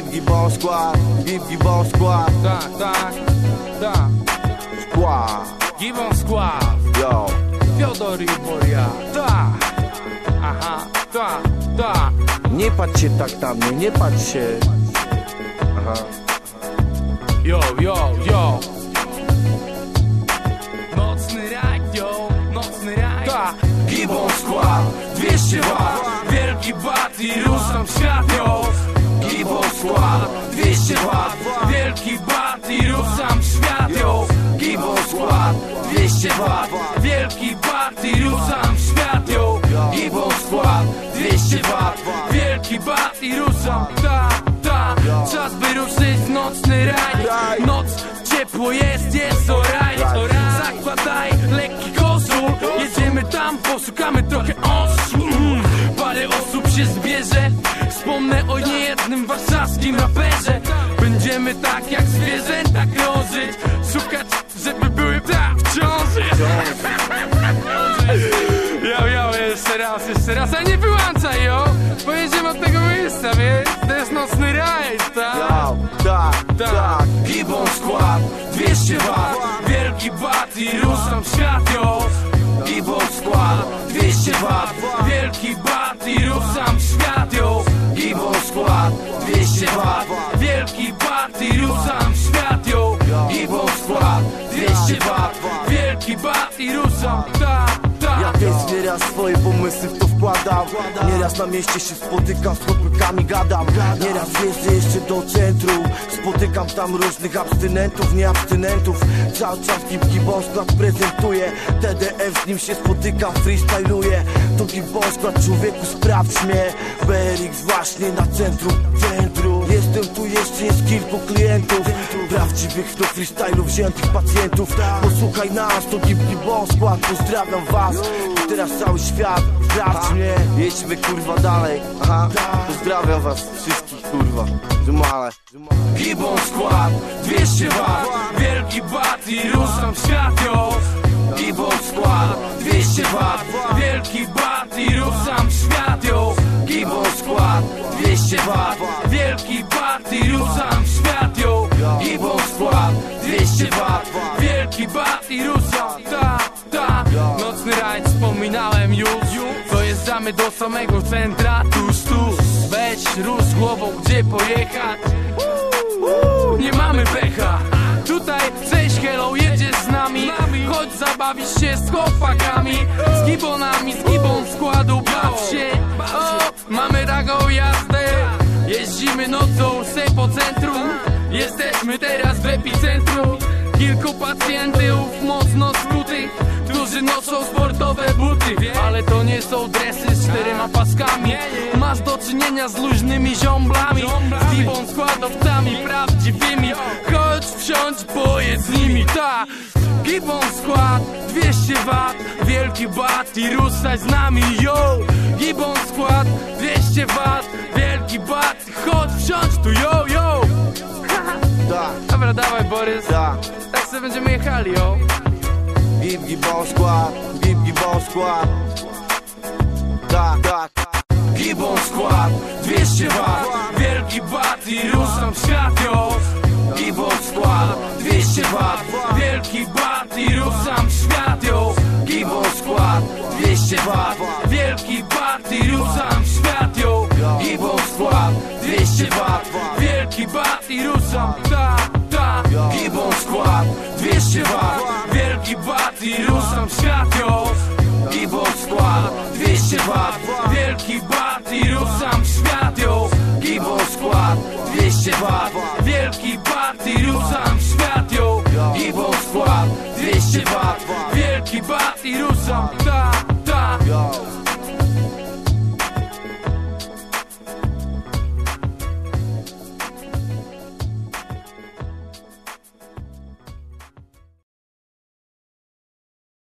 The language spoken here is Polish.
Gib, gibon skład, gib, gibon skład Tak, tak, tak Skład, Gibbon Skład yo. Fiodor i Boria Tak Aha, tak, tak Nie patrz się tak na mnie, nie patrz się. Aha. Yo, yo, yo. Nocny rajd, yo Nocny rajd Tak Gibbon Skład 200 wat Wielki bat i ruszam świat, yo 200 wat Wielki bat i ruszam świat, yo Gibbon Skład 200 wat Wielki bat i ruszam świat, yo Gibbon Skład 200 wat Wielki bat i ruszam, ta, ta. Czas by ruszyć nocny raj. Noc, ciepło jest, jest alright Zakładaj lekki koszul. Jedziemy tam, poszukamy trochę Mm, Parę osób się zbierze. Wspomnę o niejednym warszawskim raperze Będziemy tak jak zwierzęta krążyć Szukać, żeby były tak w ciąży. Yo, yo, jeszcze raz, jeszcze raz, a nie wyłączaj, yo Pojedziemy od tego miejsca, wiesz? To jest nocny rajd, tak? Yo, tak, tak. Gibbon skład, 200 wat Wielki bat i ruszam w świat, yo. Gibbon skład, 200 wat Wielki bat i ruszam swoje pomysły w to wkładam. Nieraz na mieście się spotykam, z chłopakami gadam. Nieraz jeżdżę jeszcze do centrum. Spotykam tam różnych abstynentów, nie abstynentów. Cały czas Gibon skład prezentuje. TDF z nim się spotykam, freestyluję To Gibon skład człowieku sprawdź mnie. BRX właśnie na centrum, centrum Jestem tu jeszcze jest kilku klientów Prawdziwych do freestylu wziętych pacjentów. Posłuchaj nas, to Gib Gibon skład Pozdrawiam was. I teraz cały świat Sprawdź mnie, jedźmy kurwa dalej. Aha, pozdrawiam was wszystkich kurwa. Zumale Gibbon skład, 200 wat Wielki bat i ruszam świat, yo Gibbon skład, 200 wat Wielki bat i ruszam świat, yo 200 wat Wielki i ruszam w świat, yo Gibbon skład, 200 wat Wielki bat i ruszam, ta, ta. Nocny rajd wspominałem już. Dojeżdżamy do samego centra, tuż, tuż. Weź, rusz głową, gdzie pojechać. Nie mamy pecha. Tutaj cześć hello, jedziesz z nami. Chodź zabawisz się z chłopakami. Z gibonami, z gibon składu Baw się, Jesteśmy teraz w epicentrum. Kilku pacjentów mocno skutych Którzy noszą sportowe buty. Ale to nie są dresy z czterema paskami. Masz do czynienia z luźnymi ziomblami Z gibon składowcami prawdziwymi. Chodź wsiądź, pojedź z nimi, ta Gibon skład, 200 wat Wielki bat i ruszaj z nami, yo. Gibon skład, 200 wat Wielki bat, chodź wsiądź tu, yo, Borys. Tak Tak sobie będziemy jechali, yo Gib Gibon skład, Gib Gibon skład Tak, tak Gibbon skład, 200 wat Wielki bat i ruszam w świat, yo Gibbon skład, 200 wat Wielki bat i ruszam w świat, yo Gibbon skład, 200 wat Wielki bat i ruszam w świat, yo Gibbon skład, 200 wat Wielki bat i ruszam, ta, ta 12 wat Wielki bat i ruszam w świat, yo Gibo skład 200 wat Wielki bat i ruszam w świat, yo Gibo skład 200 wat Wielki bat i ruszam świat, yo Gibo skład 200 wat Wielki bat i ruszam